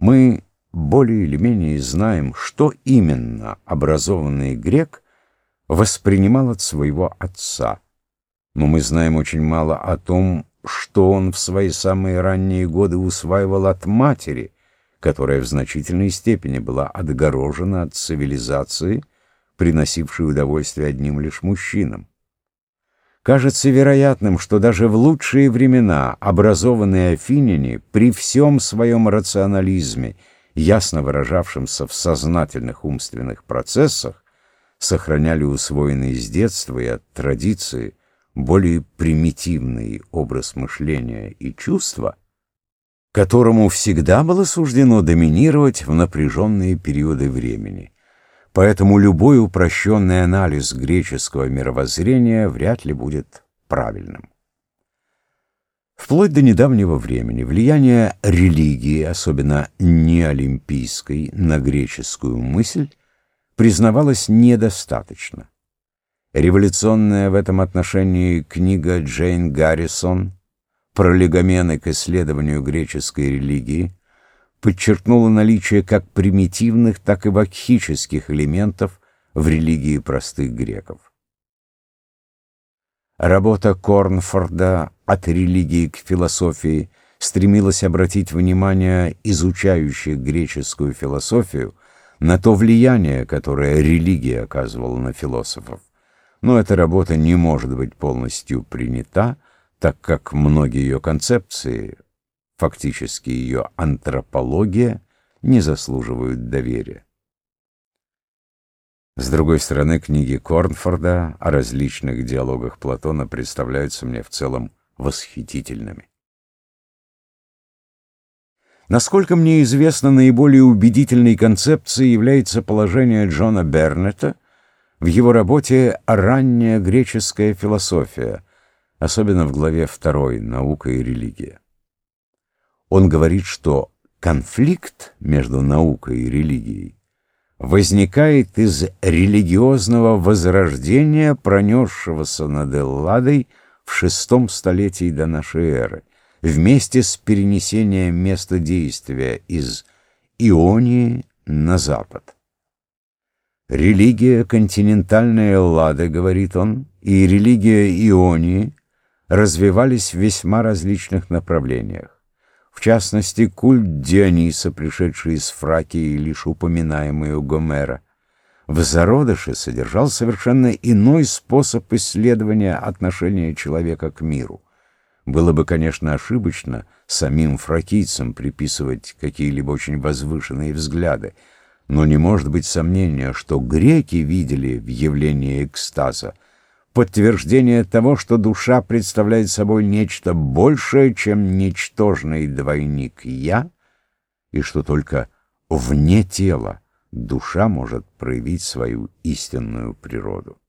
Мы более или менее знаем, что именно образованный грек воспринимал от своего отца, но мы знаем очень мало о том, что он в свои самые ранние годы усваивал от матери, которая в значительной степени была отгорожена от цивилизации, приносившей удовольствие одним лишь мужчинам. Кажется вероятным, что даже в лучшие времена образованные афиняне при всем своем рационализме, ясно выражавшемся в сознательных умственных процессах, сохраняли усвоенный с детства и от традиции более примитивный образ мышления и чувства, которому всегда было суждено доминировать в напряженные периоды времени. Поэтому любой упрощенный анализ греческого мировоззрения вряд ли будет правильным. Вплоть до недавнего времени влияние религии, особенно неолимпийской, на греческую мысль признавалось недостаточно. Революционная в этом отношении книга Джейн Гаррисон «Пролегомены к исследованию греческой религии» подчеркнула наличие как примитивных, так и вакхических элементов в религии простых греков. Работа Корнфорда «От религии к философии» стремилась обратить внимание изучающих греческую философию на то влияние, которое религия оказывала на философов но эта работа не может быть полностью принята, так как многие ее концепции, фактически ее антропология, не заслуживают доверия. С другой стороны, книги Корнфорда о различных диалогах Платона представляются мне в целом восхитительными. Насколько мне известно, наиболее убедительной концепцией является положение Джона Бернета в его работе «Ранняя греческая философия», особенно в главе 2 «Наука и религия». Он говорит, что конфликт между наукой и религией возникает из религиозного возрождения, пронесшегося над Элладой в шестом столетии до нашей эры, вместе с перенесением места действия из Ионии на запад. Религия континентальной Эллады, говорит он, и религия Ионии развивались в весьма различных направлениях. В частности, культ Диониса, пришедший из Фракии, лишь упоминаемый у Гомера, в зародыше содержал совершенно иной способ исследования отношения человека к миру. Было бы, конечно, ошибочно самим фракийцам приписывать какие-либо очень возвышенные взгляды, но не может быть сомнения, что греки видели в явлении экстаза подтверждение того, что душа представляет собой нечто большее, чем ничтожный двойник «я», и что только вне тела душа может проявить свою истинную природу.